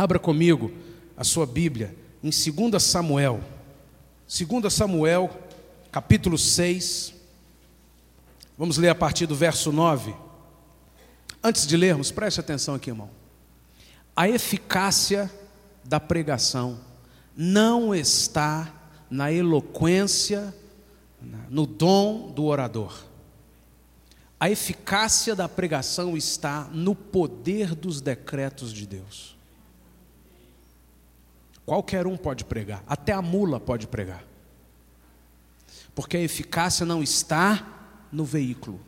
Abra comigo a sua Bíblia em 2 Samuel. 2 Samuel, capítulo 6. Vamos ler a partir do verso 9. Antes de lermos, preste atenção aqui, irmão. A eficácia da pregação não está na eloquência, no dom do orador. A eficácia da pregação está no poder dos decretos de Deus. Qualquer um pode pregar, até a mula pode pregar. Porque a eficácia não está no veículo,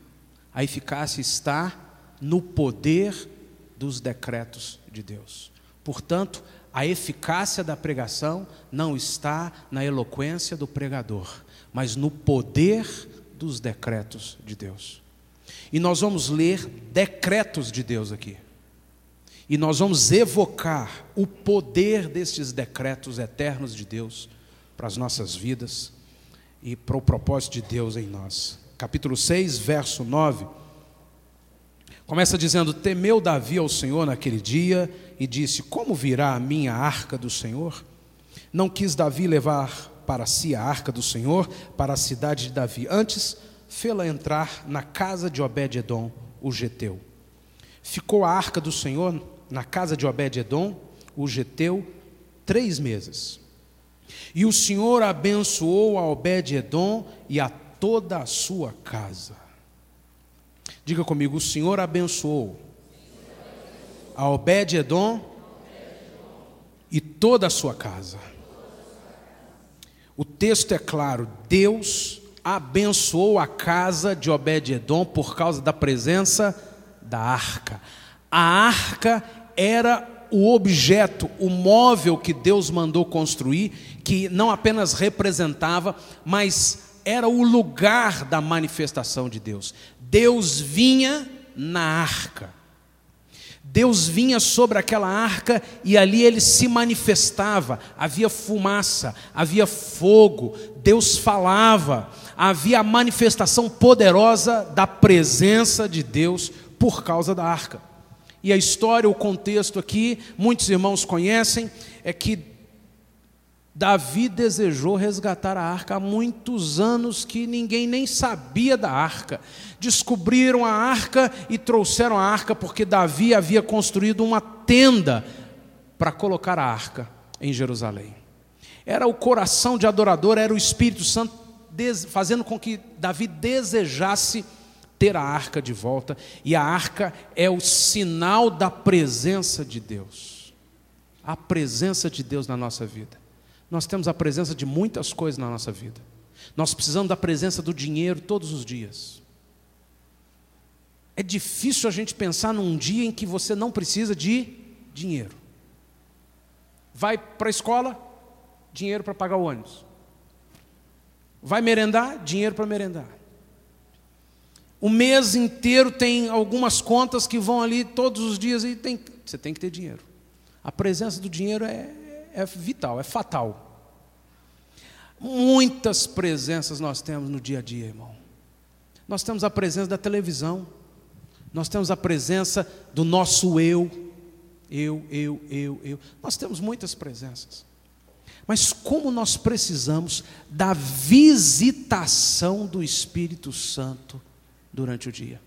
a eficácia está no poder dos decretos de Deus. Portanto, a eficácia da pregação não está na eloquência do pregador, mas no poder dos decretos de Deus. E nós vamos ler decretos de Deus aqui. E nós vamos evocar o poder destes decretos eternos de Deus para as nossas vidas e para o propósito de Deus em nós. Capítulo 6, verso 9 Começa dizendo: Temeu Davi ao Senhor naquele dia e disse: Como virá a minha arca do Senhor? Não quis Davi levar para si a arca do Senhor para a cidade de Davi. Antes, fê-la entrar na casa de Obed-Edom, o geteu. Ficou a arca do Senhor na casa de Obed-Edom, o geteu, três meses. E o Senhor abençoou a Obed-Edom e a toda a sua casa. Diga comigo: o Senhor abençoou a Obed-Edom e toda a sua casa. O texto é claro: Deus abençoou a casa de Obed-Edom por causa da presença da arca. A arca era o objeto, o móvel que Deus mandou construir, que não apenas representava, mas era o lugar da manifestação de Deus. Deus vinha na arca. Deus vinha sobre aquela arca e ali ele se manifestava. Havia fumaça, havia fogo, Deus falava, havia a manifestação poderosa da presença de Deus por causa da arca. E a história, o contexto aqui, muitos irmãos conhecem, é que Davi desejou resgatar a arca há muitos anos que ninguém nem sabia da arca. Descobriram a arca e trouxeram a arca porque Davi havia construído uma tenda para colocar a arca em Jerusalém. Era o coração de adorador, era o Espírito Santo fazendo com que Davi desejasse ter a arca de volta, e a arca é o sinal da presença de Deus. A presença de Deus na nossa vida nós temos a presença de muitas coisas na nossa vida. Nós precisamos da presença do dinheiro todos os dias. É difícil a gente pensar num dia em que você não precisa de dinheiro. Vai para a escola, dinheiro para pagar o ônibus. Vai merendar, dinheiro para merendar. O mês inteiro tem algumas contas que vão ali todos os dias e tem, você tem que ter dinheiro. A presença do dinheiro é, é vital, é fatal. Muitas presenças nós temos no dia a dia, irmão. Nós temos a presença da televisão, nós temos a presença do nosso eu, eu, eu, eu, eu. Nós temos muitas presenças. Mas como nós precisamos da visitação do Espírito Santo durante o dia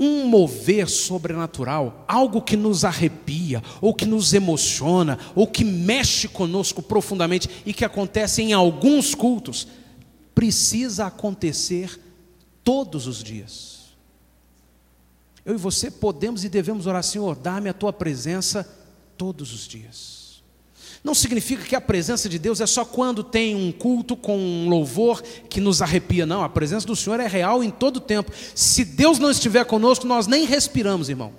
um mover sobrenatural, algo que nos arrepia, ou que nos emociona, ou que mexe conosco profundamente e que acontece em alguns cultos, precisa acontecer todos os dias. Eu e você podemos e devemos orar, Senhor, dá-me a tua presença todos os dias. Não significa que a presença de Deus é só quando tem um culto com um louvor que nos arrepia, não. A presença do Senhor é real em todo o tempo. Se Deus não estiver conosco, nós nem respiramos, irmão.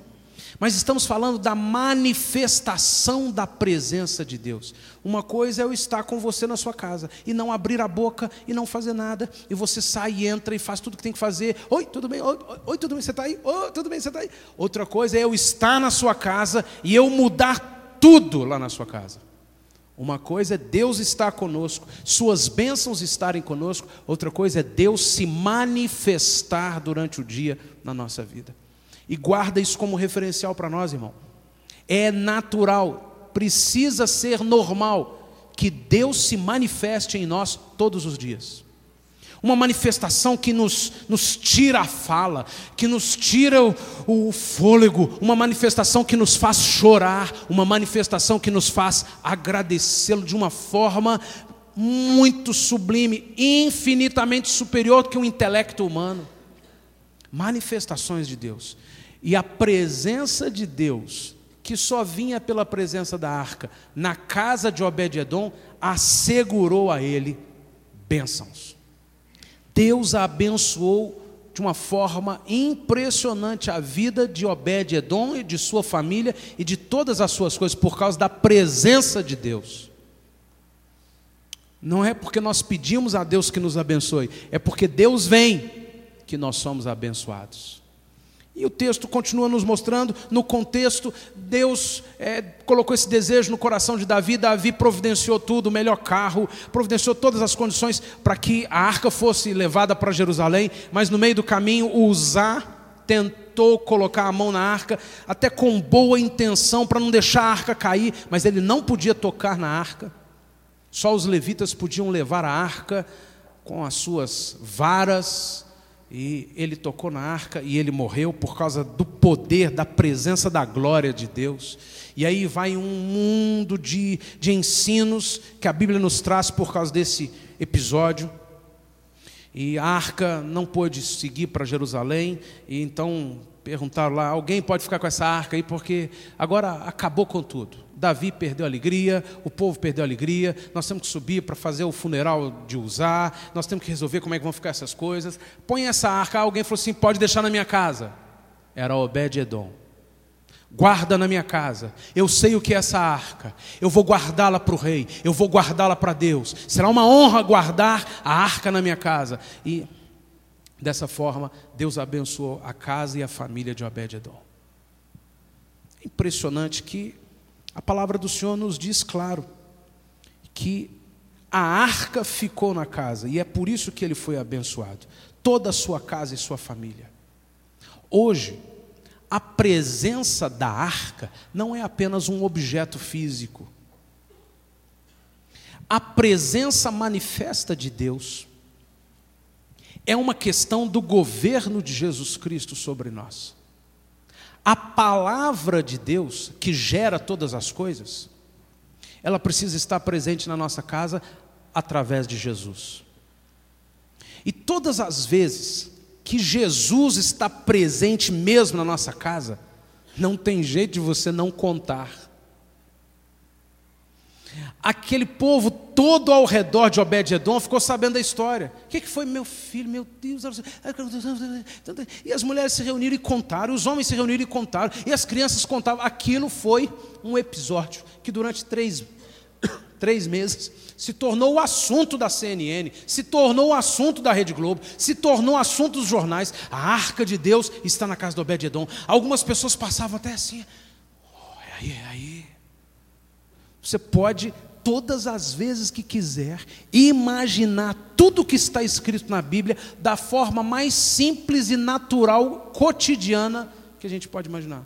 Mas estamos falando da manifestação da presença de Deus. Uma coisa é eu estar com você na sua casa e não abrir a boca e não fazer nada, e você sai e entra e faz tudo que tem que fazer. Oi, tudo bem? Oi, oi tudo bem? Você está aí? Oi, tudo bem? Você está aí? Outra coisa é eu estar na sua casa e eu mudar tudo lá na sua casa. Uma coisa é Deus estar conosco, suas bênçãos estarem conosco, outra coisa é Deus se manifestar durante o dia na nossa vida. E guarda isso como referencial para nós, irmão. É natural, precisa ser normal que Deus se manifeste em nós todos os dias uma manifestação que nos, nos tira a fala, que nos tira o, o fôlego, uma manifestação que nos faz chorar, uma manifestação que nos faz agradecê-lo de uma forma muito sublime, infinitamente superior que o intelecto humano. Manifestações de Deus. E a presença de Deus, que só vinha pela presença da arca, na casa de Obed-Edom, assegurou a ele bênçãos. Deus abençoou de uma forma impressionante a vida de Obed-Edom e de sua família e de todas as suas coisas por causa da presença de Deus. Não é porque nós pedimos a Deus que nos abençoe, é porque Deus vem que nós somos abençoados. E o texto continua nos mostrando, no contexto, Deus é, colocou esse desejo no coração de Davi, Davi providenciou tudo, o melhor carro, providenciou todas as condições para que a arca fosse levada para Jerusalém, mas no meio do caminho, Uzá tentou colocar a mão na arca, até com boa intenção, para não deixar a arca cair, mas ele não podia tocar na arca, só os levitas podiam levar a arca com as suas varas, e ele tocou na arca e ele morreu por causa do poder, da presença da glória de Deus. E aí vai um mundo de, de ensinos que a Bíblia nos traz por causa desse episódio. E a arca não pôde seguir para Jerusalém, e então perguntaram lá: alguém pode ficar com essa arca aí, porque agora acabou com tudo. Davi perdeu a alegria, o povo perdeu a alegria, nós temos que subir para fazer o funeral de usar, nós temos que resolver como é que vão ficar essas coisas. Põe essa arca, alguém falou assim: pode deixar na minha casa. Era Obed-Edom. Guarda na minha casa. Eu sei o que é essa arca. Eu vou guardá-la para o rei. Eu vou guardá-la para Deus. Será uma honra guardar a arca na minha casa. E dessa forma, Deus abençoou a casa e a família de Obed-Edom. Impressionante que a palavra do Senhor nos diz claro que a arca ficou na casa e é por isso que ele foi abençoado. Toda a sua casa e sua família. Hoje, a presença da arca não é apenas um objeto físico. A presença manifesta de Deus é uma questão do governo de Jesus Cristo sobre nós. A palavra de Deus, que gera todas as coisas, ela precisa estar presente na nossa casa através de Jesus. E todas as vezes que Jesus está presente mesmo na nossa casa, não tem jeito de você não contar Aquele povo todo ao redor de Obed-Edom ficou sabendo da história. O que, foi meu filho, meu Deus? E as mulheres se reuniram e contaram, os homens se reuniram e contaram, e as crianças contavam. Aquilo foi um episódio que durante três, três meses se tornou o assunto da CNN, se tornou o assunto da Rede Globo, se tornou o assunto dos jornais. A arca de Deus está na casa do Obed-Edom. Algumas pessoas passavam até assim. Oh, é aí, é aí. Você pode, todas as vezes que quiser, imaginar tudo que está escrito na Bíblia da forma mais simples e natural, cotidiana que a gente pode imaginar.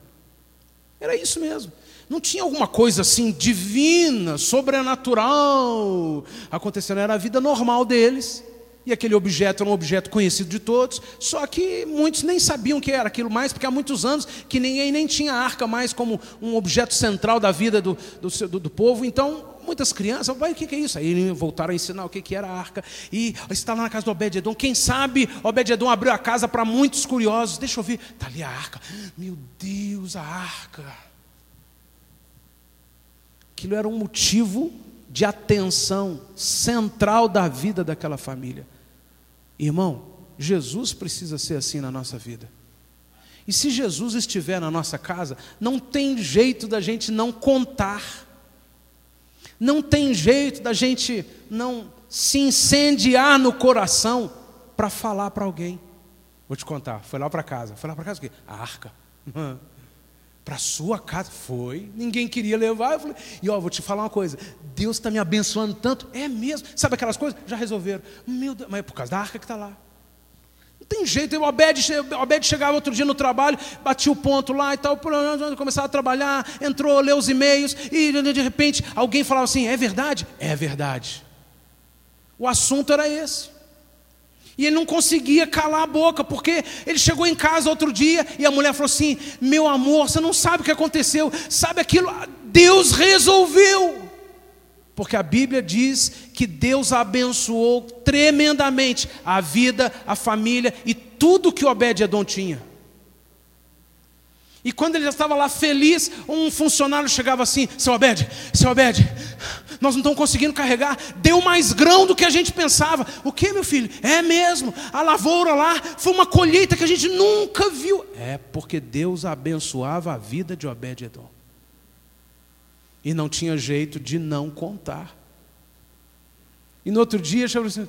Era isso mesmo. Não tinha alguma coisa assim divina, sobrenatural acontecendo, era a vida normal deles. E aquele objeto era um objeto conhecido de todos, só que muitos nem sabiam o que era aquilo mais, porque há muitos anos que ninguém nem tinha a arca mais como um objeto central da vida do, do, do, do povo. Então, muitas crianças, vai, o que é isso? Aí voltaram a ensinar o que era a arca. E está lá na casa do Obed-Edom. Quem sabe Obed-Edom abriu a casa para muitos curiosos. Deixa eu ver, está ali a arca. Meu Deus, a arca. Aquilo era um motivo de atenção central da vida daquela família. Irmão, Jesus precisa ser assim na nossa vida. E se Jesus estiver na nossa casa, não tem jeito da gente não contar. Não tem jeito da gente não se incendiar no coração para falar para alguém. Vou te contar, foi lá para casa. Foi lá para casa o quê? A arca. para sua casa. Foi, ninguém queria levar. Eu falei, e ó, vou te falar uma coisa: Deus está me abençoando tanto. É mesmo. Sabe aquelas coisas? Já resolveram. Meu Deus, mas é por causa da arca que está lá. Não tem jeito. O Obed chegava outro dia no trabalho, batia o ponto lá e tal, começava a trabalhar, entrou, leu os e-mails, e de repente alguém falava assim: é verdade? É verdade. O assunto era esse. E ele não conseguia calar a boca, porque ele chegou em casa outro dia e a mulher falou assim: Meu amor, você não sabe o que aconteceu, sabe aquilo? Deus resolveu. Porque a Bíblia diz que Deus abençoou tremendamente a vida, a família e tudo que Obed-Edom tinha. E quando ele já estava lá feliz, um funcionário chegava assim: Seu Obed, seu Obed, nós não estamos conseguindo carregar, deu mais grão do que a gente pensava. O que, meu filho? É mesmo, a lavoura lá foi uma colheita que a gente nunca viu. É porque Deus abençoava a vida de Obed-Edom. E não tinha jeito de não contar. E no outro dia, chegou assim,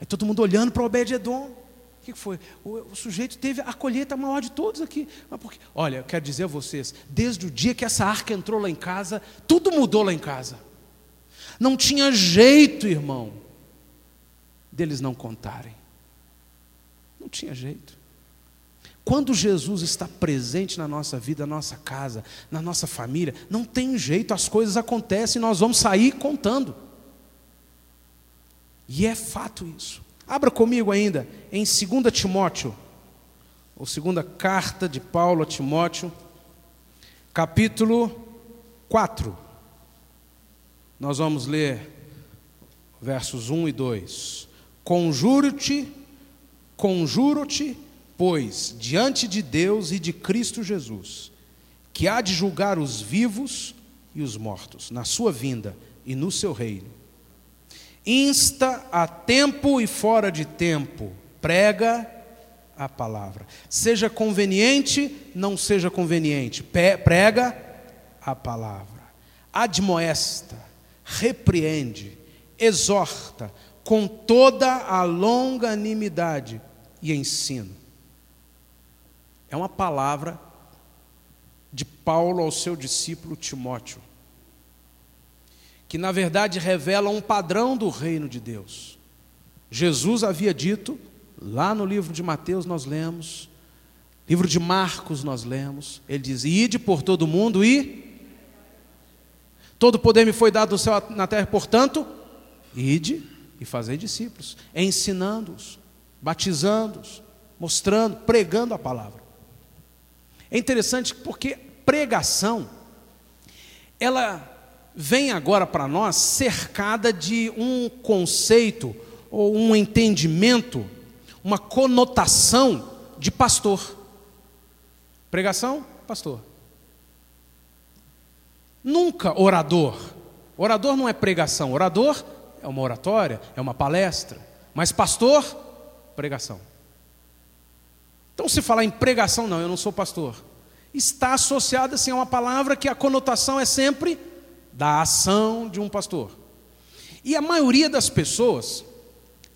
aí todo mundo olhando para Obed-Edom. O que foi? O, o, sujeito teve a colheita maior de todos aqui. Olha, eu quero dizer a vocês, desde o dia que essa arca entrou lá em casa, tudo mudou lá em casa. Não tinha jeito, irmão, deles não contarem. Não tinha jeito. Quando Jesus está presente na nossa vida, na nossa casa, na nossa família, não tem jeito, as coisas acontecem e nós vamos sair contando. E é fato isso. Abra comigo ainda em 2 Timóteo, ou segunda carta de Paulo a Timóteo, capítulo 4. Nós vamos ler versos 1 e 2. Conjuro-te, conjuro-te, pois, diante de Deus e de Cristo Jesus, que há de julgar os vivos e os mortos, na sua vinda e no seu reino. Insta a tempo e fora de tempo, prega a palavra. Seja conveniente, não seja conveniente, prega a palavra. Admoesta, repreende, exorta com toda a longanimidade e ensino. É uma palavra de Paulo ao seu discípulo Timóteo, que na verdade revela um padrão do reino de Deus. Jesus havia dito, lá no livro de Mateus nós lemos, livro de Marcos nós lemos, ele diz: Ide por todo mundo e Todo poder me foi dado no céu na terra, portanto, ide e fazei discípulos, ensinando-os, batizando-os, mostrando, pregando a palavra. É interessante porque pregação, ela vem agora para nós cercada de um conceito ou um entendimento, uma conotação de pastor. Pregação, pastor. Nunca orador. Orador não é pregação, orador é uma oratória, é uma palestra. Mas pastor, pregação. Então, se falar em pregação, não, eu não sou pastor. Está associado assim a uma palavra que a conotação é sempre da ação de um pastor. E a maioria das pessoas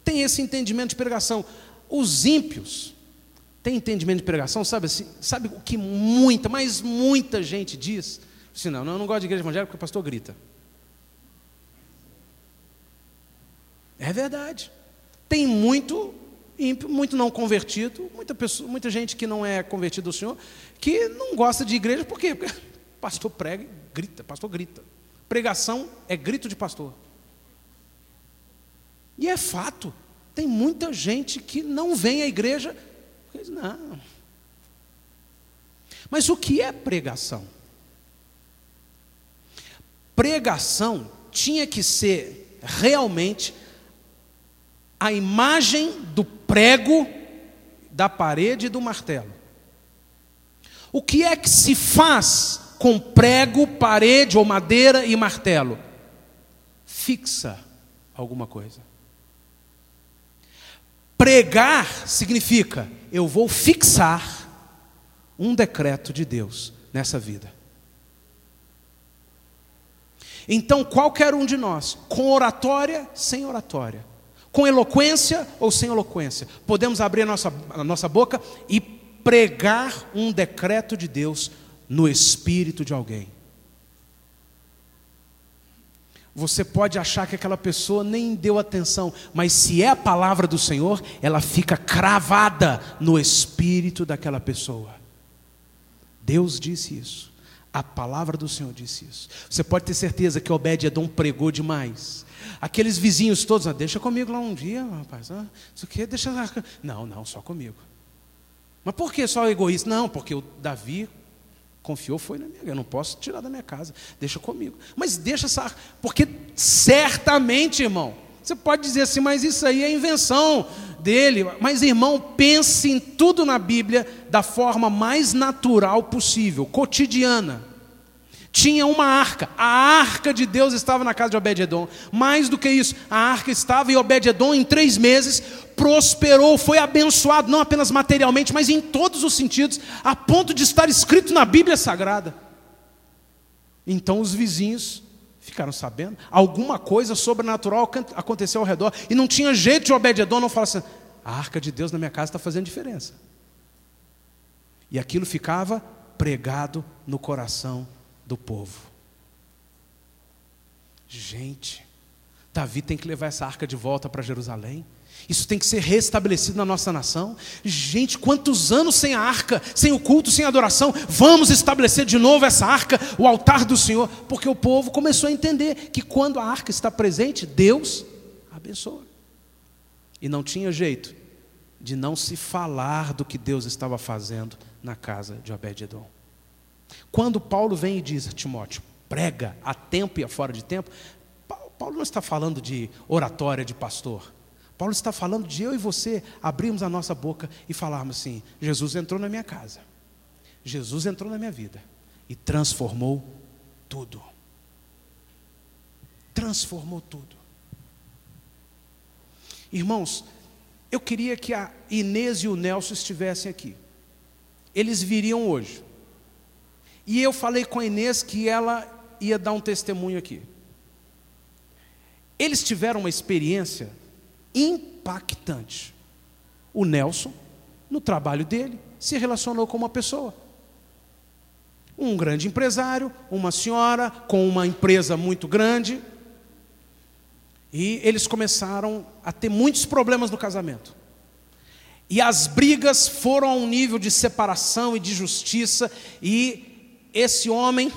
tem esse entendimento de pregação. Os ímpios têm entendimento de pregação, sabe assim? Sabe o que muita, mas muita gente diz? Disse, não, eu não gosto de igreja evangélica porque o pastor grita. É verdade. Tem muito ímpio, muito não convertido, muita, pessoa, muita gente que não é convertida ao Senhor, que não gosta de igreja, por quê? Porque pastor prega grita, pastor grita. Pregação é grito de pastor. E é fato, tem muita gente que não vem à igreja, não. Mas o que é pregação? Pregação tinha que ser realmente a imagem do prego, da parede e do martelo. O que é que se faz com prego, parede ou madeira e martelo? Fixa alguma coisa. Pregar significa eu vou fixar um decreto de Deus nessa vida. Então, qualquer um de nós, com oratória, sem oratória, com eloquência ou sem eloquência, podemos abrir a nossa, a nossa boca e pregar um decreto de Deus no espírito de alguém. Você pode achar que aquela pessoa nem deu atenção, mas se é a palavra do Senhor, ela fica cravada no espírito daquela pessoa. Deus disse isso. A palavra do Senhor disse isso. Você pode ter certeza que Obed-Edom pregou demais. Aqueles vizinhos todos, ah, deixa comigo lá um dia, rapaz. Ah, isso aqui, deixa lá. Não, não, só comigo. Mas por que só egoísta? Não, porque o Davi confiou, foi na minha. Eu não posso tirar da minha casa. Deixa comigo. Mas deixa essa. Porque certamente, irmão, você pode dizer assim, mas isso aí é invenção dele. Mas, irmão, pense em tudo na Bíblia da forma mais natural possível, cotidiana. Tinha uma arca, a arca de Deus estava na casa de Obed-Edom. Mais do que isso, a arca estava e Obed-Edom, em três meses, prosperou, foi abençoado, não apenas materialmente, mas em todos os sentidos, a ponto de estar escrito na Bíblia Sagrada. Então os vizinhos ficaram sabendo, alguma coisa sobrenatural aconteceu ao redor, e não tinha jeito de Obed-Edom não falar assim: a arca de Deus na minha casa está fazendo diferença. E aquilo ficava pregado no coração do povo. Gente, Davi tem que levar essa arca de volta para Jerusalém. Isso tem que ser restabelecido na nossa nação. Gente, quantos anos sem a arca, sem o culto, sem a adoração? Vamos estabelecer de novo essa arca, o altar do Senhor, porque o povo começou a entender que quando a arca está presente, Deus abençoa. E não tinha jeito de não se falar do que Deus estava fazendo na casa de Obed-edom. Quando Paulo vem e diz a Timóteo, prega a tempo e a fora de tempo, Paulo não está falando de oratória de pastor. Paulo está falando de eu e você abrirmos a nossa boca e falarmos assim: Jesus entrou na minha casa, Jesus entrou na minha vida e transformou tudo. Transformou tudo. Irmãos, eu queria que a Inês e o Nelson estivessem aqui. Eles viriam hoje. E eu falei com a Inês que ela ia dar um testemunho aqui. Eles tiveram uma experiência impactante. O Nelson, no trabalho dele, se relacionou com uma pessoa. Um grande empresário, uma senhora com uma empresa muito grande. E eles começaram a ter muitos problemas no casamento. E as brigas foram a um nível de separação e de justiça, e esse homem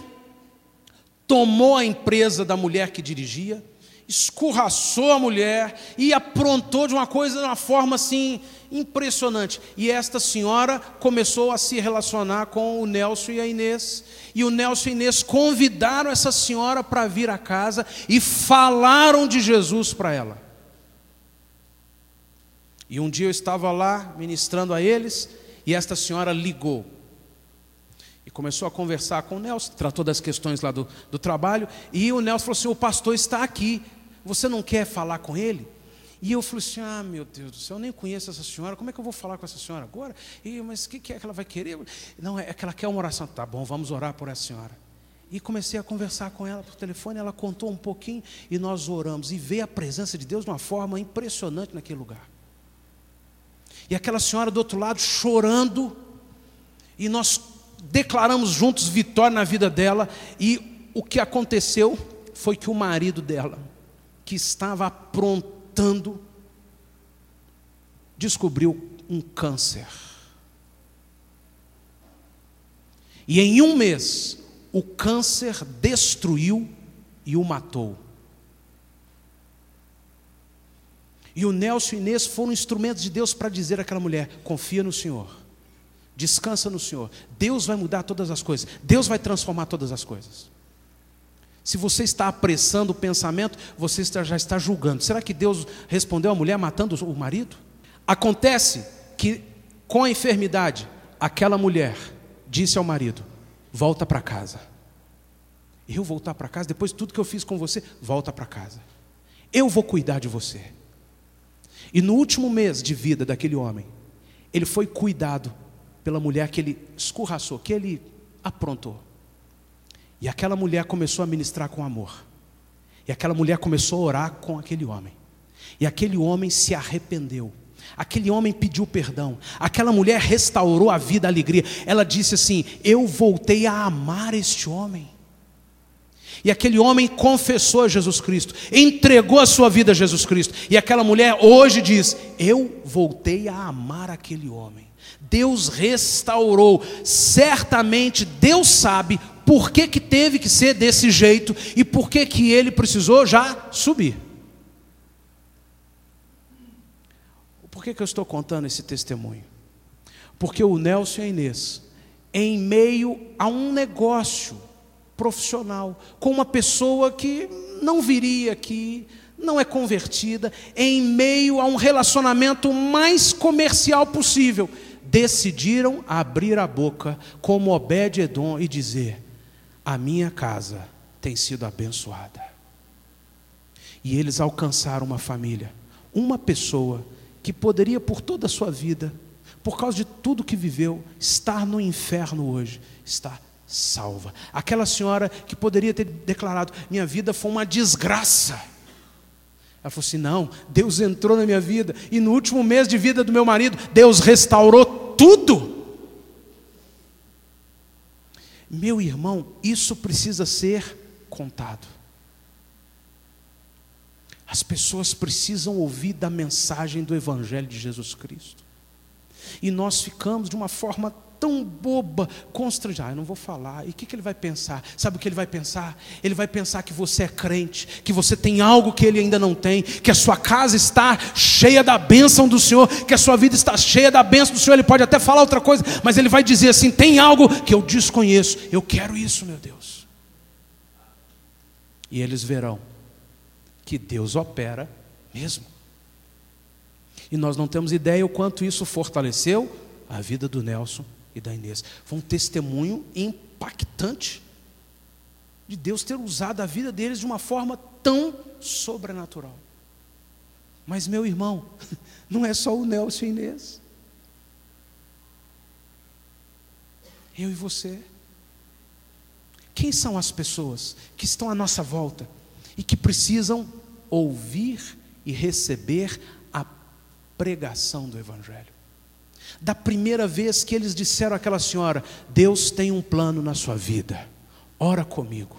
tomou a empresa da mulher que dirigia, escorraçou a mulher e aprontou de uma coisa de uma forma assim impressionante. E esta senhora começou a se relacionar com o Nelson e a Inês. E o Nelson e a Inês convidaram essa senhora para vir à casa e falaram de Jesus para ela. E um dia eu estava lá ministrando a eles e esta senhora ligou começou a conversar com o Nelson, tratou das questões lá do, do trabalho, e o Nelson falou assim: o pastor está aqui, você não quer falar com ele? E eu falei assim: ah, meu Deus do céu, eu nem conheço essa senhora, como é que eu vou falar com essa senhora agora? E, mas o que, que é que ela vai querer? Não, é que ela quer uma oração. Tá bom, vamos orar por essa senhora. E comecei a conversar com ela por telefone, ela contou um pouquinho e nós oramos e veio a presença de Deus de uma forma impressionante naquele lugar. E aquela senhora do outro lado chorando, e nós declaramos juntos vitória na vida dela, e o que aconteceu foi que o marido dela, que estava aprontando, descobriu um câncer. E em um mês, o câncer destruiu e o matou. E o Nelson e Inês foram instrumentos de Deus para dizer àquela mulher: confia no Senhor. Descansa no Senhor. Deus vai mudar todas as coisas. Deus vai transformar todas as coisas. Se você está apressando o pensamento, você já está julgando. Será que Deus respondeu à mulher matando o marido? Acontece que, com a enfermidade, aquela mulher disse ao marido: Volta para casa. Eu voltar para casa, depois de tudo que eu fiz com você, volta para casa. Eu vou cuidar de você. E no último mês de vida daquele homem, ele foi cuidado pela mulher que ele escorraçou, que ele aprontou. E aquela mulher começou a ministrar com amor. E aquela mulher começou a orar com aquele homem. E aquele homem se arrependeu. Aquele homem pediu perdão. Aquela mulher restaurou a vida, a alegria. Ela disse assim: Eu voltei a amar este homem. E aquele homem confessou a Jesus Cristo, entregou a sua vida a Jesus Cristo. E aquela mulher hoje diz: Eu voltei a amar aquele homem. Deus restaurou. Certamente Deus sabe por que, que teve que ser desse jeito e por que, que ele precisou já subir. Por que, que eu estou contando esse testemunho? Porque o Nelson e a Inês, em meio a um negócio profissional, com uma pessoa que não viria aqui, não é convertida, em meio a um relacionamento mais comercial possível, decidiram abrir a boca como Obed-Edom e dizer: A minha casa tem sido abençoada. E eles alcançaram uma família, uma pessoa que poderia por toda a sua vida, por causa de tudo que viveu, estar no inferno hoje, está salva. Aquela senhora que poderia ter declarado: minha vida foi uma desgraça. Ela falou assim: não, Deus entrou na minha vida, e no último mês de vida do meu marido, Deus restaurou tudo. Meu irmão, isso precisa ser contado. As pessoas precisam ouvir da mensagem do Evangelho de Jesus Cristo. E nós ficamos de uma forma tão boba, constrangida. Ah, eu não vou falar. E o que, que ele vai pensar? Sabe o que ele vai pensar? Ele vai pensar que você é crente, que você tem algo que ele ainda não tem, que a sua casa está cheia da bênção do Senhor, que a sua vida está cheia da bênção do Senhor. Ele pode até falar outra coisa, mas ele vai dizer assim: tem algo que eu desconheço. Eu quero isso, meu Deus. E eles verão que Deus opera mesmo. E nós não temos ideia o quanto isso fortaleceu a vida do Nelson e da Inês. Foi um testemunho impactante de Deus ter usado a vida deles de uma forma tão sobrenatural. Mas, meu irmão, não é só o Nelson e Inês. Eu e você. Quem são as pessoas que estão à nossa volta e que precisam ouvir e receber a pregação do Evangelho. Da primeira vez que eles disseram àquela senhora: Deus tem um plano na sua vida, ora comigo.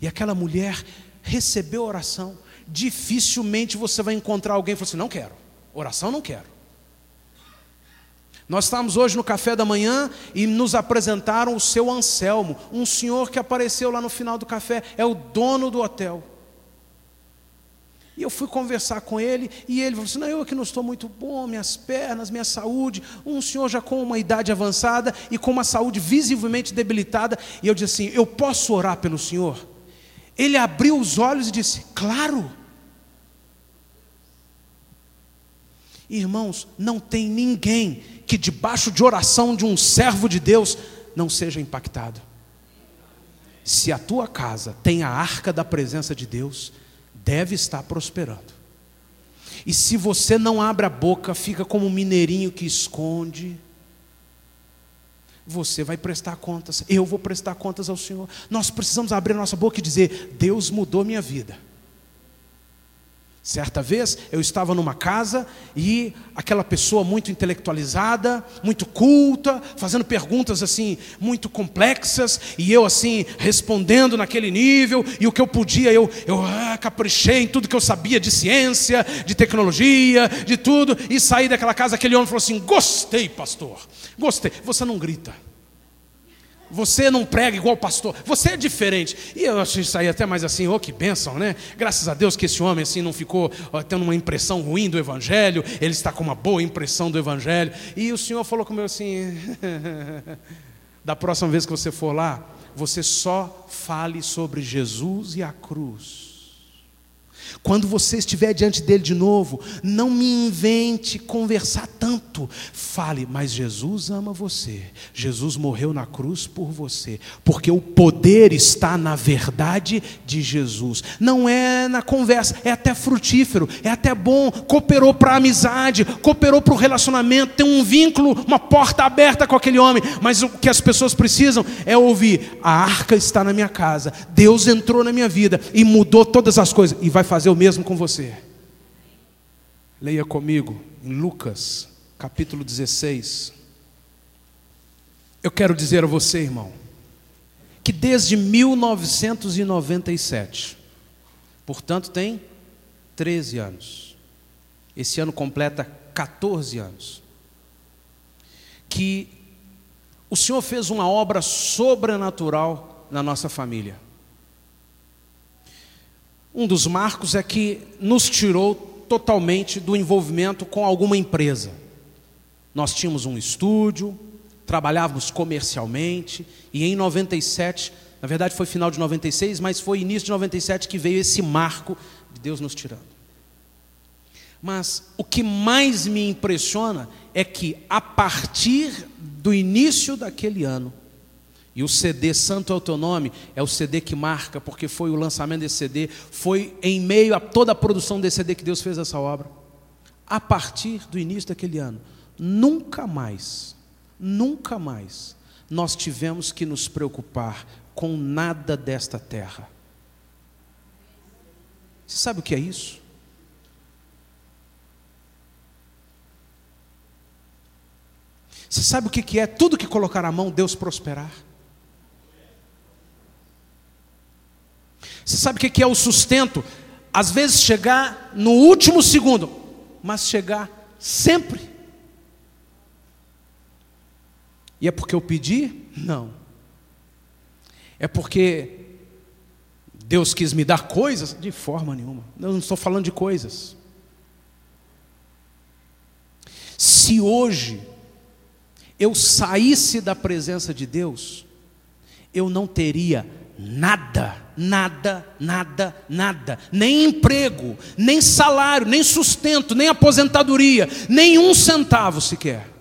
E aquela mulher recebeu oração. Dificilmente você vai encontrar alguém que falou assim: Não quero, oração não quero. Nós estávamos hoje no café da manhã e nos apresentaram o seu Anselmo, um senhor que apareceu lá no final do café, é o dono do hotel. E eu fui conversar com ele e ele falou assim: Não, eu aqui não estou muito bom, minhas pernas, minha saúde. Um senhor já com uma idade avançada e com uma saúde visivelmente debilitada. E eu disse assim: Eu posso orar pelo senhor? Ele abriu os olhos e disse: Claro. Irmãos, não tem ninguém que debaixo de oração de um servo de Deus não seja impactado. Se a tua casa tem a arca da presença de Deus, deve estar prosperando. E se você não abre a boca, fica como um mineirinho que esconde, você vai prestar contas, eu vou prestar contas ao Senhor. Nós precisamos abrir nossa boca e dizer: Deus mudou minha vida. Certa vez eu estava numa casa e aquela pessoa muito intelectualizada, muito culta, fazendo perguntas assim muito complexas e eu assim respondendo naquele nível e o que eu podia eu eu ah, caprichei em tudo que eu sabia de ciência, de tecnologia, de tudo e saí daquela casa aquele homem falou assim: "Gostei, pastor. Gostei". Você não grita. Você não prega igual pastor, você é diferente. E eu achei isso aí até mais assim, oh que bênção, né? Graças a Deus que esse homem assim não ficou tendo uma impressão ruim do Evangelho, ele está com uma boa impressão do Evangelho. E o Senhor falou comigo assim: da próxima vez que você for lá, você só fale sobre Jesus e a cruz. Quando você estiver diante dele de novo, não me invente conversar tanto. Fale, mas Jesus ama você. Jesus morreu na cruz por você, porque o poder está na verdade de Jesus. Não é na conversa, é até frutífero, é até bom. Cooperou para a amizade, cooperou para o relacionamento, tem um vínculo, uma porta aberta com aquele homem. Mas o que as pessoas precisam é ouvir: a arca está na minha casa, Deus entrou na minha vida e mudou todas as coisas e vai fazer fazer o mesmo com você. Leia comigo em Lucas, capítulo 16. Eu quero dizer a você, irmão, que desde 1997, portanto tem 13 anos, esse ano completa 14 anos, que o Senhor fez uma obra sobrenatural na nossa família. Um dos marcos é que nos tirou totalmente do envolvimento com alguma empresa. Nós tínhamos um estúdio, trabalhávamos comercialmente, e em 97, na verdade foi final de 96, mas foi início de 97 que veio esse marco de Deus nos tirando. Mas o que mais me impressiona é que a partir do início daquele ano, e o CD Santo é o teu nome, é o CD que marca, porque foi o lançamento desse CD, foi em meio a toda a produção desse CD que Deus fez essa obra. A partir do início daquele ano, nunca mais, nunca mais, nós tivemos que nos preocupar com nada desta terra. Você sabe o que é isso? Você sabe o que é tudo que colocar a mão, Deus prosperar? Você sabe o que é o sustento? Às vezes chegar no último segundo, mas chegar sempre. E é porque eu pedi? Não. É porque Deus quis me dar coisas? De forma nenhuma. Eu não estou falando de coisas. Se hoje eu saísse da presença de Deus, eu não teria nada, nada, nada, nada, nem emprego, nem salário, nem sustento, nem aposentadoria, nem um centavo sequer.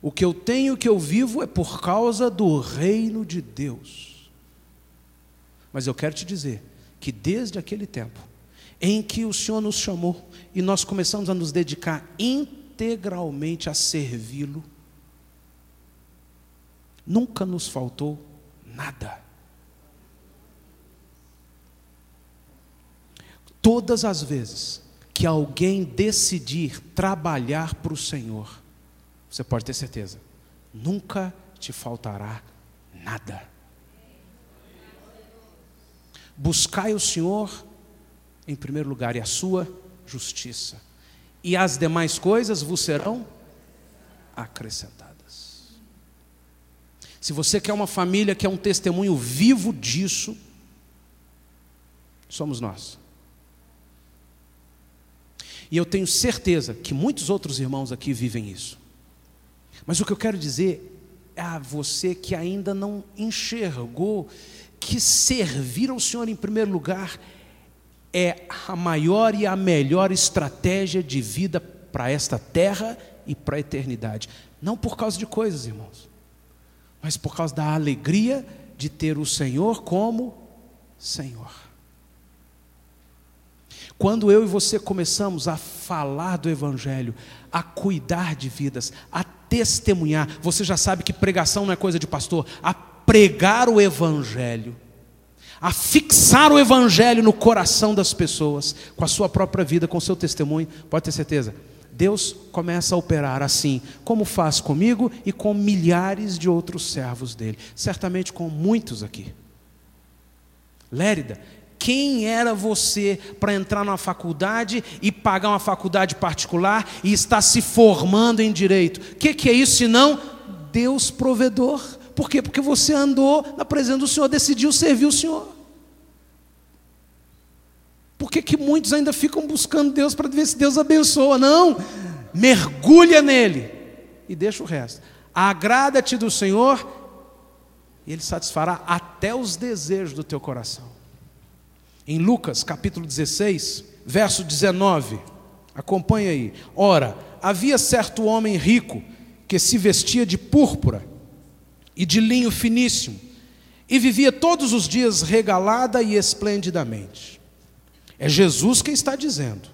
O que eu tenho, que eu vivo é por causa do reino de Deus. Mas eu quero te dizer que desde aquele tempo em que o Senhor nos chamou e nós começamos a nos dedicar integralmente a servi-lo, nunca nos faltou nada. Todas as vezes que alguém decidir trabalhar para o Senhor, você pode ter certeza, nunca te faltará nada. Buscai o Senhor em primeiro lugar e a sua justiça, e as demais coisas vos serão acrescentadas. Se você quer uma família que é um testemunho vivo disso, somos nós. E eu tenho certeza que muitos outros irmãos aqui vivem isso. Mas o que eu quero dizer é a você que ainda não enxergou que servir ao Senhor em primeiro lugar é a maior e a melhor estratégia de vida para esta terra e para a eternidade. Não por causa de coisas, irmãos mas por causa da alegria de ter o Senhor como Senhor. Quando eu e você começamos a falar do Evangelho, a cuidar de vidas, a testemunhar, você já sabe que pregação não é coisa de pastor, a pregar o Evangelho, a fixar o Evangelho no coração das pessoas, com a sua própria vida, com o seu testemunho, pode ter certeza, Deus começa a operar assim, como faz comigo e com milhares de outros servos dele, certamente com muitos aqui. Lérida, quem era você para entrar numa faculdade e pagar uma faculdade particular e estar se formando em direito? O que, que é isso senão Deus provedor? Por quê? Porque você andou na presença do Senhor, decidiu servir o Senhor. Por que, que muitos ainda ficam buscando Deus para ver se Deus abençoa? Não, mergulha nele e deixa o resto. Agrada-te do Senhor e Ele satisfará até os desejos do teu coração. Em Lucas capítulo 16, verso 19, acompanha aí. Ora, havia certo homem rico que se vestia de púrpura e de linho finíssimo e vivia todos os dias regalada e esplendidamente. É Jesus quem está dizendo.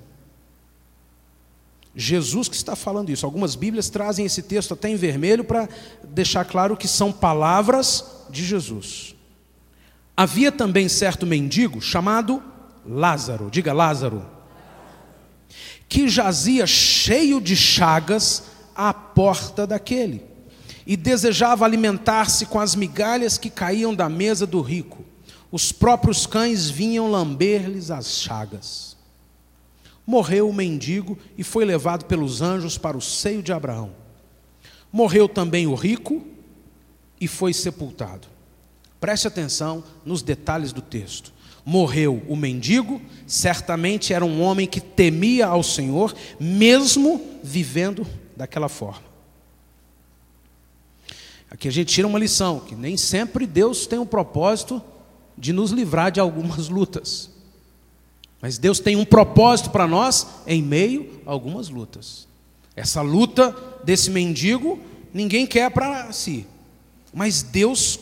Jesus que está falando isso. Algumas Bíblias trazem esse texto até em vermelho para deixar claro que são palavras de Jesus. Havia também certo mendigo chamado Lázaro, diga Lázaro, que jazia cheio de chagas à porta daquele, e desejava alimentar-se com as migalhas que caíam da mesa do rico. Os próprios cães vinham lamber-lhes as chagas. Morreu o mendigo e foi levado pelos anjos para o seio de Abraão. Morreu também o rico e foi sepultado. Preste atenção nos detalhes do texto. Morreu o mendigo, certamente era um homem que temia ao Senhor, mesmo vivendo daquela forma. Aqui a gente tira uma lição, que nem sempre Deus tem um propósito de nos livrar de algumas lutas. Mas Deus tem um propósito para nós em meio a algumas lutas. Essa luta desse mendigo, ninguém quer para si. Mas Deus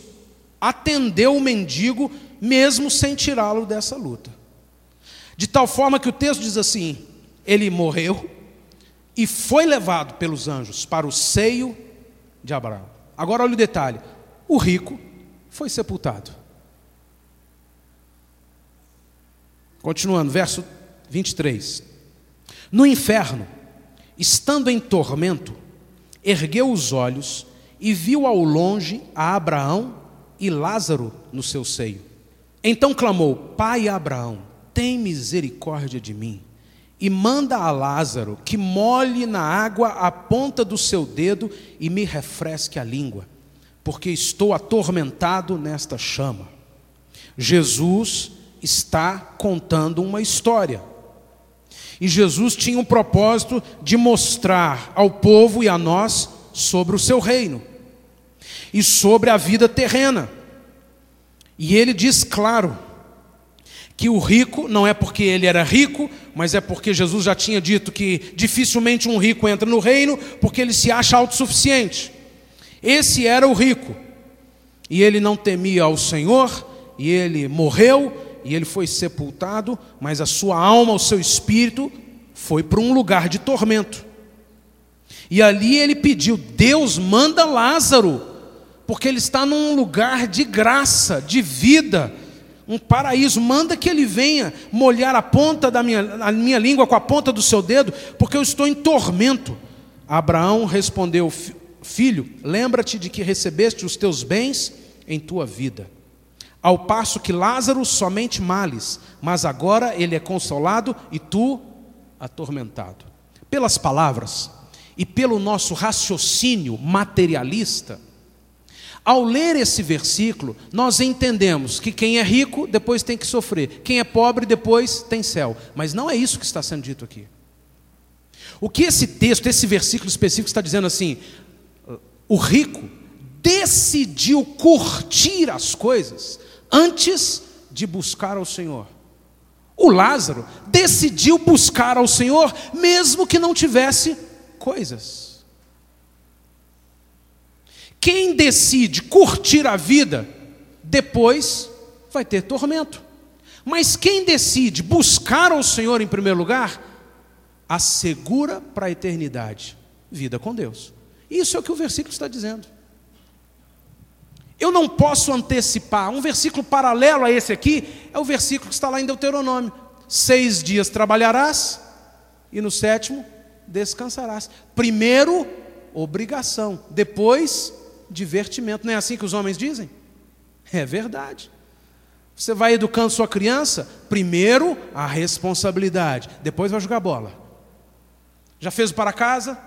atendeu o mendigo mesmo sem tirá-lo dessa luta. De tal forma que o texto diz assim: ele morreu e foi levado pelos anjos para o seio de Abraão. Agora olha o detalhe: o rico foi sepultado. Continuando, verso 23. No inferno, estando em tormento, ergueu os olhos e viu ao longe a Abraão e Lázaro no seu seio. Então clamou: Pai Abraão, tem misericórdia de mim e manda a Lázaro que molhe na água a ponta do seu dedo e me refresque a língua, porque estou atormentado nesta chama. Jesus está contando uma história. E Jesus tinha um propósito de mostrar ao povo e a nós sobre o seu reino e sobre a vida terrena. E ele diz claro: que o rico não é porque ele era rico, mas é porque Jesus já tinha dito que dificilmente um rico entra no reino porque ele se acha autossuficiente. Esse era o rico. E ele não temia ao Senhor, e ele morreu, e ele foi sepultado, mas a sua alma, o seu espírito, foi para um lugar de tormento. E ali ele pediu: Deus manda Lázaro, porque ele está num lugar de graça, de vida um paraíso. Manda que ele venha molhar a ponta da minha, a minha língua com a ponta do seu dedo, porque eu estou em tormento. Abraão respondeu: Filho, lembra-te de que recebeste os teus bens em tua vida. Ao passo que Lázaro somente males, mas agora ele é consolado e tu atormentado. Pelas palavras e pelo nosso raciocínio materialista, ao ler esse versículo, nós entendemos que quem é rico depois tem que sofrer, quem é pobre depois tem céu. Mas não é isso que está sendo dito aqui. O que esse texto, esse versículo específico está dizendo assim: o rico decidiu curtir as coisas antes de buscar ao Senhor. O Lázaro decidiu buscar ao Senhor, mesmo que não tivesse coisas. Quem decide curtir a vida, depois vai ter tormento. Mas quem decide buscar ao Senhor em primeiro lugar, assegura para a eternidade vida com Deus. Isso é o que o versículo está dizendo. Eu não posso antecipar. Um versículo paralelo a esse aqui é o versículo que está lá em Deuteronômio: Seis dias trabalharás e no sétimo descansarás. Primeiro, obrigação. Depois, divertimento. Não é assim que os homens dizem? É verdade. Você vai educando sua criança, primeiro a responsabilidade, depois vai jogar bola. Já fez para casa?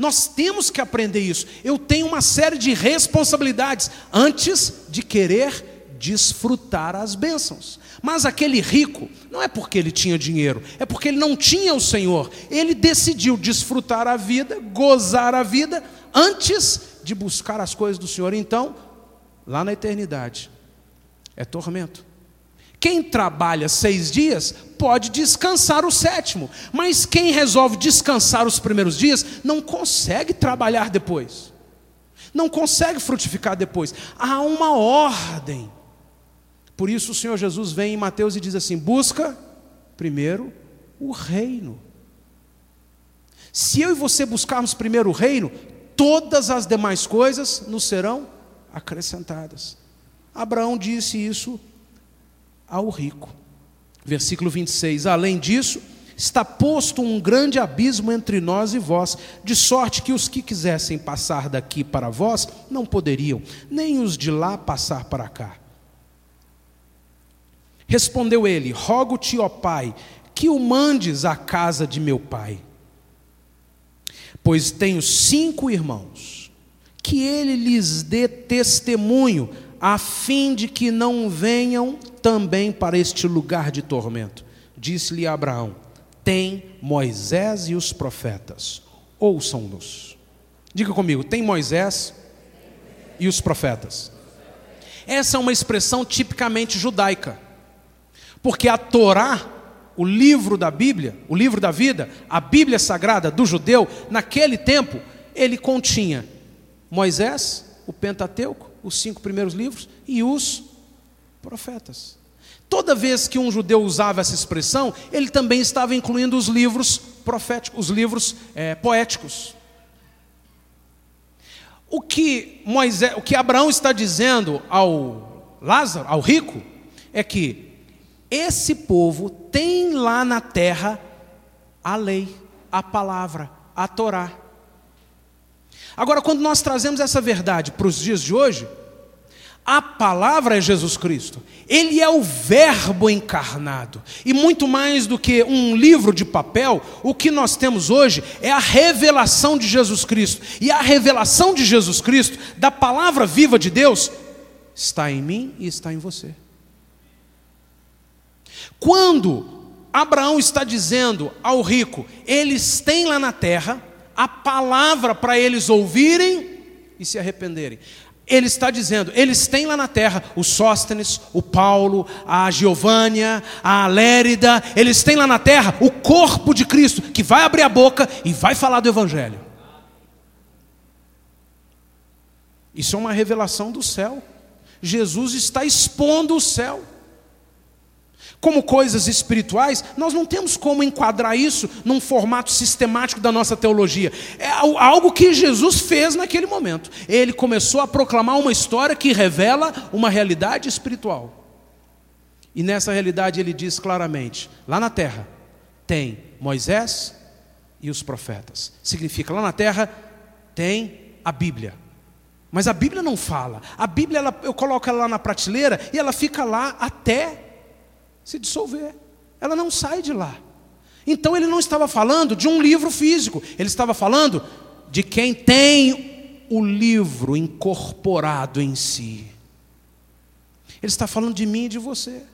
Nós temos que aprender isso. Eu tenho uma série de responsabilidades antes de querer desfrutar as bênçãos. Mas aquele rico, não é porque ele tinha dinheiro, é porque ele não tinha o Senhor. Ele decidiu desfrutar a vida, gozar a vida, antes de buscar as coisas do Senhor, então, lá na eternidade, é tormento. Quem trabalha seis dias pode descansar o sétimo, mas quem resolve descansar os primeiros dias não consegue trabalhar depois, não consegue frutificar depois. Há uma ordem. Por isso o Senhor Jesus vem em Mateus e diz assim: busca primeiro o reino. Se eu e você buscarmos primeiro o reino, todas as demais coisas nos serão acrescentadas. Abraão disse isso ao rico. Versículo 26. Além disso, está posto um grande abismo entre nós e vós, de sorte que os que quisessem passar daqui para vós não poderiam, nem os de lá passar para cá. Respondeu ele: Rogo-te, ó Pai, que o mandes à casa de meu pai. Pois tenho cinco irmãos, que ele lhes dê testemunho, a fim de que não venham também para este lugar de tormento. Disse-lhe Abraão: Tem Moisés e os profetas, ouçam-nos. Diga comigo: tem Moisés e os profetas. Essa é uma expressão tipicamente judaica, porque a Torá, o livro da Bíblia, o livro da vida, a Bíblia sagrada do judeu, naquele tempo, ele continha Moisés, o Pentateuco, os cinco primeiros livros, e os profetas. Toda vez que um judeu usava essa expressão, ele também estava incluindo os livros proféticos, os livros é, poéticos. O que Moisés, o que Abraão está dizendo ao Lázaro, ao rico, é que esse povo tem lá na terra a lei, a palavra, a Torá. Agora, quando nós trazemos essa verdade para os dias de hoje, a palavra é Jesus Cristo. Ele é o Verbo encarnado. E muito mais do que um livro de papel, o que nós temos hoje é a revelação de Jesus Cristo. E a revelação de Jesus Cristo, da palavra viva de Deus, está em mim e está em você. Quando Abraão está dizendo ao rico, eles têm lá na terra a palavra para eles ouvirem e se arrependerem ele está dizendo, eles têm lá na terra o Sóstenes, o Paulo, a Giovânia, a Lérida, eles têm lá na terra o corpo de Cristo, que vai abrir a boca e vai falar do Evangelho. Isso é uma revelação do céu. Jesus está expondo o céu como coisas espirituais, nós não temos como enquadrar isso num formato sistemático da nossa teologia. É algo que Jesus fez naquele momento. Ele começou a proclamar uma história que revela uma realidade espiritual. E nessa realidade ele diz claramente: lá na terra tem Moisés e os profetas. Significa, lá na terra tem a Bíblia. Mas a Bíblia não fala. A Bíblia ela, eu coloco ela lá na prateleira e ela fica lá até se dissolver. Ela não sai de lá. Então ele não estava falando de um livro físico, ele estava falando de quem tem o livro incorporado em si. Ele está falando de mim e de você. Ele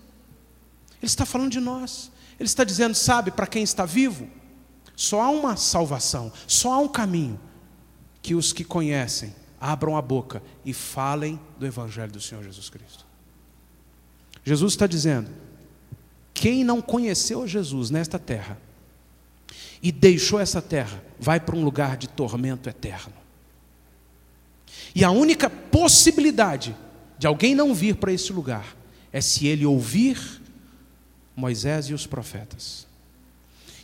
está falando de nós. Ele está dizendo, sabe, para quem está vivo, só há uma salvação, só há um caminho que os que conhecem abram a boca e falem do Evangelho do Senhor Jesus Cristo. Jesus está dizendo: quem não conheceu Jesus nesta terra e deixou essa terra, vai para um lugar de tormento eterno. E a única possibilidade de alguém não vir para esse lugar é se ele ouvir Moisés e os profetas.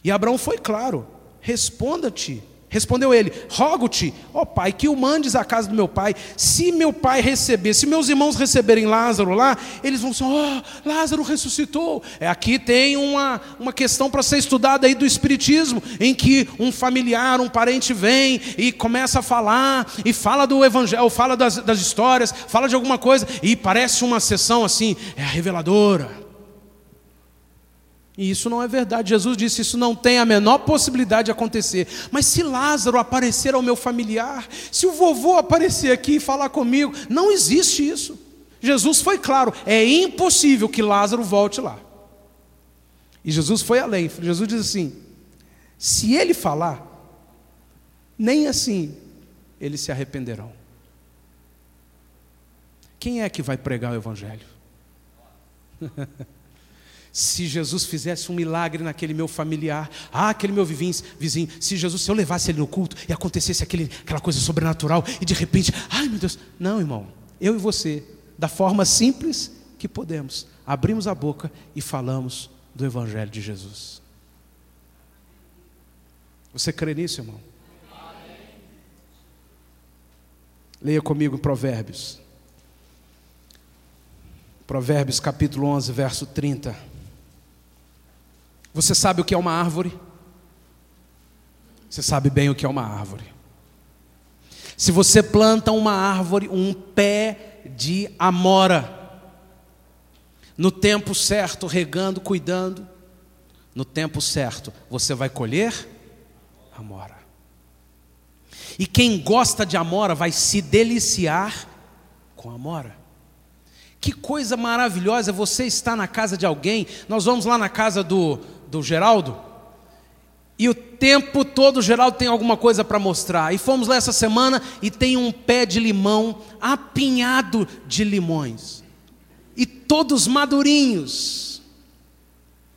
E Abraão foi claro: responda-te Respondeu ele: Rogo-te, ó pai, que o mandes à casa do meu pai. Se meu pai receber, se meus irmãos receberem Lázaro lá, eles vão dizer: oh, Lázaro ressuscitou. É, aqui tem uma, uma questão para ser estudada aí do Espiritismo, em que um familiar, um parente vem e começa a falar, e fala do Evangelho, fala das, das histórias, fala de alguma coisa, e parece uma sessão assim, é reveladora. E isso não é verdade. Jesus disse: Isso não tem a menor possibilidade de acontecer. Mas se Lázaro aparecer ao meu familiar, se o vovô aparecer aqui e falar comigo, não existe isso. Jesus foi claro: é impossível que Lázaro volte lá. E Jesus foi além. Jesus diz assim: se ele falar, nem assim eles se arrependerão. Quem é que vai pregar o Evangelho? Se Jesus fizesse um milagre naquele meu familiar, ah, aquele meu vizinho, se Jesus, se eu levasse ele no culto e acontecesse aquele, aquela coisa sobrenatural e de repente, ai meu Deus, não, irmão, eu e você, da forma simples que podemos, abrimos a boca e falamos do Evangelho de Jesus. Você crê nisso, irmão? Leia comigo Provérbios. Provérbios capítulo 11, verso 30. Você sabe o que é uma árvore? Você sabe bem o que é uma árvore. Se você planta uma árvore, um pé de amora, no tempo certo, regando, cuidando, no tempo certo, você vai colher amora. E quem gosta de amora vai se deliciar com amora. Que coisa maravilhosa você estar na casa de alguém. Nós vamos lá na casa do, do Geraldo. E o tempo todo o Geraldo tem alguma coisa para mostrar. E fomos lá essa semana e tem um pé de limão apinhado de limões. E todos madurinhos.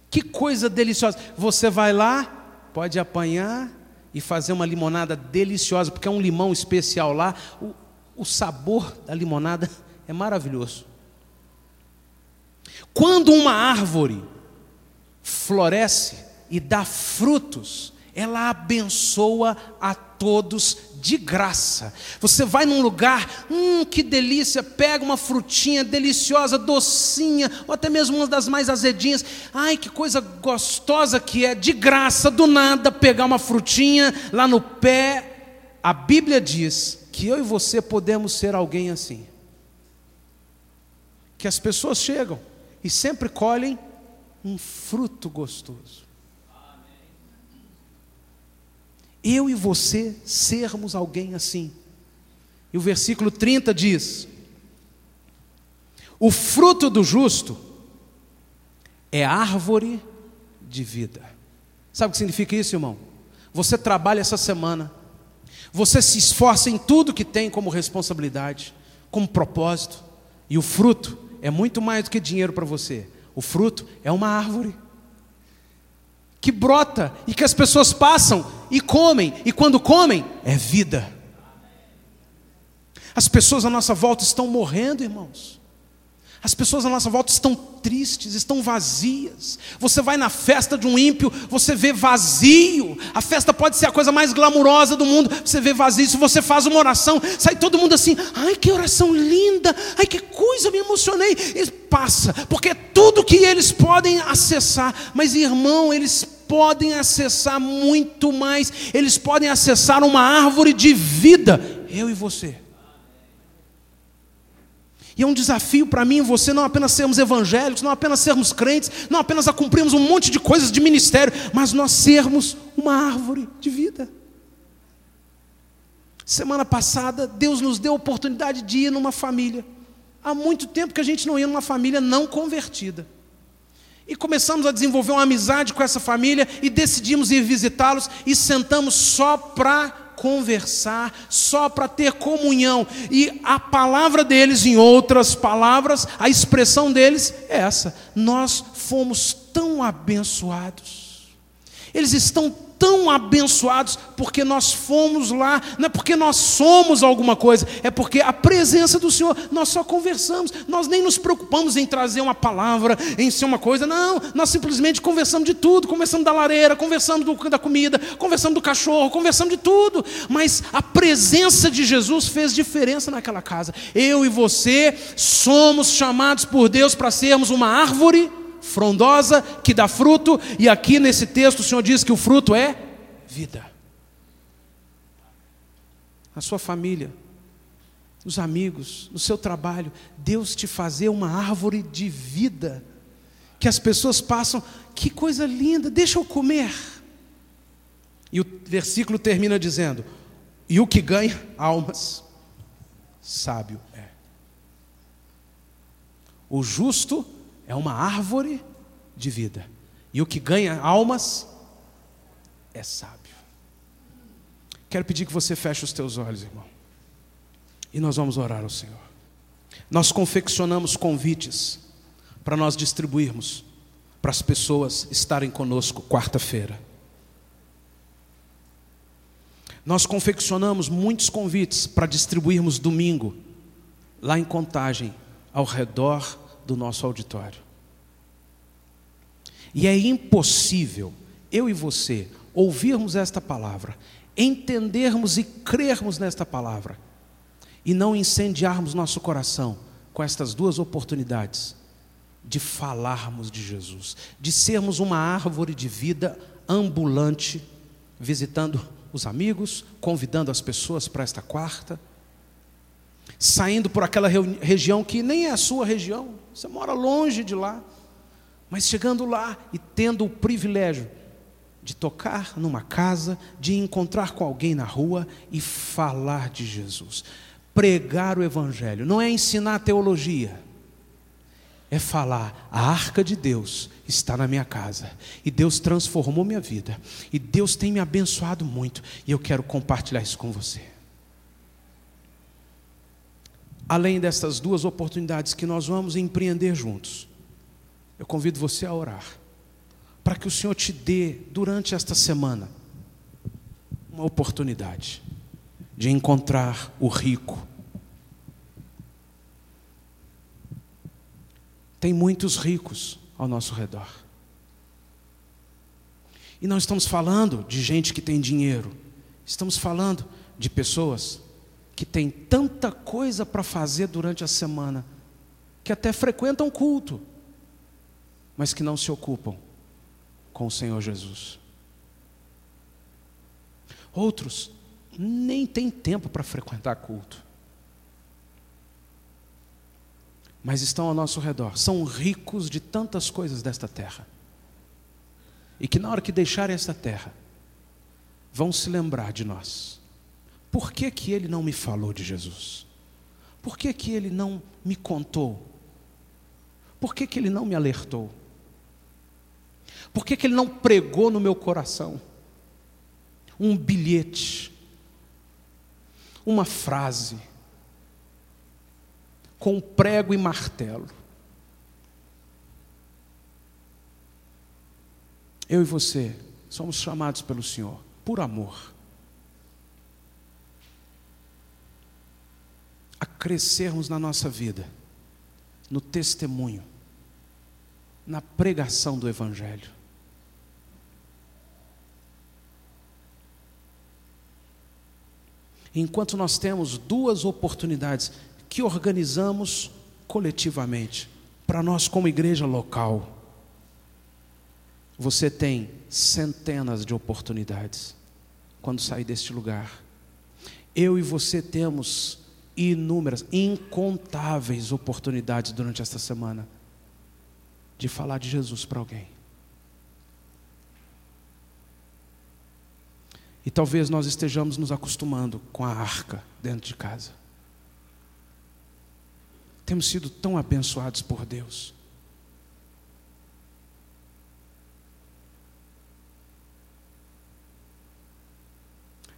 Que coisa deliciosa. Você vai lá, pode apanhar e fazer uma limonada deliciosa, porque é um limão especial lá. O, o sabor da limonada é maravilhoso. Quando uma árvore floresce e dá frutos, ela abençoa a todos de graça. Você vai num lugar, hum, que delícia, pega uma frutinha deliciosa, docinha, ou até mesmo uma das mais azedinhas. Ai, que coisa gostosa que é, de graça, do nada, pegar uma frutinha lá no pé. A Bíblia diz que eu e você podemos ser alguém assim. Que as pessoas chegam e sempre colhem um fruto gostoso. Eu e você sermos alguém assim. E o versículo 30 diz: O fruto do justo é árvore de vida. Sabe o que significa isso, irmão? Você trabalha essa semana, você se esforça em tudo que tem como responsabilidade, como propósito, e o fruto é muito mais do que dinheiro para você. O fruto é uma árvore que brota e que as pessoas passam e comem, e quando comem, é vida. As pessoas à nossa volta estão morrendo, irmãos. As pessoas à nossa volta estão tristes, estão vazias. Você vai na festa de um ímpio, você vê vazio. A festa pode ser a coisa mais glamurosa do mundo, você vê vazio. Se você faz uma oração, sai todo mundo assim: ai que oração linda, ai que coisa, me emocionei. E passa, porque é tudo que eles podem acessar. Mas irmão, eles podem acessar muito mais, eles podem acessar uma árvore de vida, eu e você. E é um desafio para mim e você não apenas sermos evangélicos, não apenas sermos crentes, não apenas a cumprirmos um monte de coisas de ministério, mas nós sermos uma árvore de vida. Semana passada, Deus nos deu a oportunidade de ir numa família. Há muito tempo que a gente não ia numa família não convertida. E começamos a desenvolver uma amizade com essa família e decidimos ir visitá-los e sentamos só para conversar, só para ter comunhão. E a palavra deles, em outras palavras, a expressão deles é essa: nós fomos tão abençoados. Eles estão tão abençoados porque nós fomos lá, não é porque nós somos alguma coisa, é porque a presença do Senhor, nós só conversamos, nós nem nos preocupamos em trazer uma palavra, em ser uma coisa, não, nós simplesmente conversamos de tudo, conversamos da lareira, conversamos do, da comida, conversamos do cachorro, conversamos de tudo, mas a presença de Jesus fez diferença naquela casa. Eu e você somos chamados por Deus para sermos uma árvore frondosa, que dá fruto, e aqui nesse texto o Senhor diz que o fruto é vida. A sua família, os amigos, no seu trabalho, Deus te fazer uma árvore de vida, que as pessoas passam, que coisa linda, deixa eu comer. E o versículo termina dizendo: e o que ganha almas, sábio é. O justo é uma árvore de vida. E o que ganha almas é sábio. Quero pedir que você feche os teus olhos, irmão. E nós vamos orar ao Senhor. Nós confeccionamos convites para nós distribuirmos para as pessoas estarem conosco quarta-feira. Nós confeccionamos muitos convites para distribuirmos domingo, lá em Contagem, ao redor do nosso auditório. E é impossível eu e você ouvirmos esta palavra, entendermos e crermos nesta palavra, e não incendiarmos nosso coração com estas duas oportunidades de falarmos de Jesus, de sermos uma árvore de vida ambulante, visitando os amigos, convidando as pessoas para esta quarta, saindo por aquela região que nem é a sua região, você mora longe de lá, mas chegando lá e tendo o privilégio de tocar numa casa, de encontrar com alguém na rua e falar de Jesus. Pregar o Evangelho, não é ensinar teologia, é falar: a arca de Deus está na minha casa, e Deus transformou minha vida, e Deus tem me abençoado muito, e eu quero compartilhar isso com você. Além dessas duas oportunidades que nós vamos empreender juntos, eu convido você a orar, para que o Senhor te dê, durante esta semana, uma oportunidade de encontrar o rico Tem muitos ricos ao nosso redor. E não estamos falando de gente que tem dinheiro, estamos falando de pessoas que têm tanta coisa para fazer durante a semana, que até frequentam culto, mas que não se ocupam com o Senhor Jesus. Outros nem têm tempo para frequentar culto. mas estão ao nosso redor, são ricos de tantas coisas desta terra. E que na hora que deixarem esta terra, vão se lembrar de nós. Por que, que ele não me falou de Jesus? Por que, que ele não me contou? Por que, que ele não me alertou? Por que, que ele não pregou no meu coração? Um bilhete, uma frase, com prego e martelo. Eu e você somos chamados pelo Senhor por amor a crescermos na nossa vida, no testemunho, na pregação do Evangelho. Enquanto nós temos duas oportunidades que organizamos coletivamente, para nós como igreja local. Você tem centenas de oportunidades quando sair deste lugar. Eu e você temos inúmeras, incontáveis oportunidades durante esta semana de falar de Jesus para alguém. E talvez nós estejamos nos acostumando com a arca dentro de casa. Temos sido tão abençoados por Deus.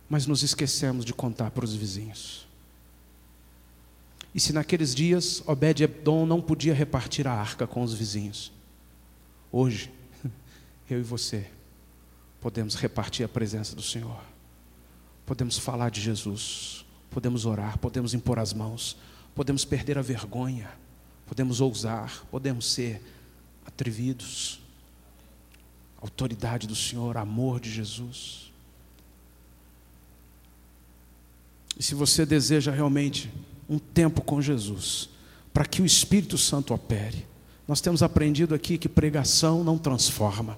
Mas nos esquecemos de contar para os vizinhos. E se naqueles dias Obed-Edom não podia repartir a arca com os vizinhos, hoje, eu e você, podemos repartir a presença do Senhor, podemos falar de Jesus, podemos orar, podemos impor as mãos, podemos perder a vergonha, podemos ousar, podemos ser atrevidos. Autoridade do Senhor, amor de Jesus. E se você deseja realmente um tempo com Jesus, para que o Espírito Santo opere, nós temos aprendido aqui que pregação não transforma.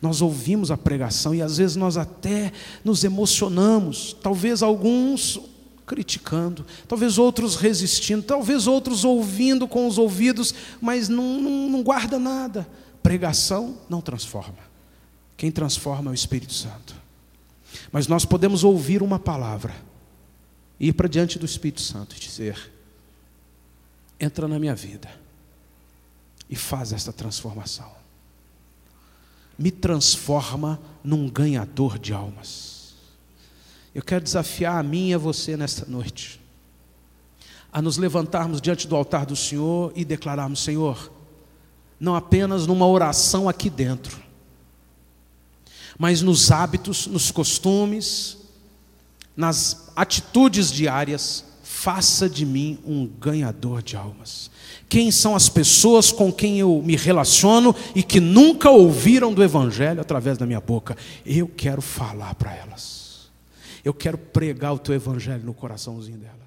Nós ouvimos a pregação e às vezes nós até nos emocionamos, talvez alguns criticando, talvez outros resistindo, talvez outros ouvindo com os ouvidos, mas não, não, não guarda nada. Pregação não transforma. Quem transforma é o Espírito Santo. Mas nós podemos ouvir uma palavra, ir para diante do Espírito Santo e dizer: entra na minha vida e faz esta transformação. Me transforma num ganhador de almas. Eu quero desafiar a mim e a você nesta noite, a nos levantarmos diante do altar do Senhor e declararmos: Senhor, não apenas numa oração aqui dentro, mas nos hábitos, nos costumes, nas atitudes diárias, faça de mim um ganhador de almas. Quem são as pessoas com quem eu me relaciono e que nunca ouviram do Evangelho através da minha boca? Eu quero falar para elas. Eu quero pregar o teu evangelho no coraçãozinho delas.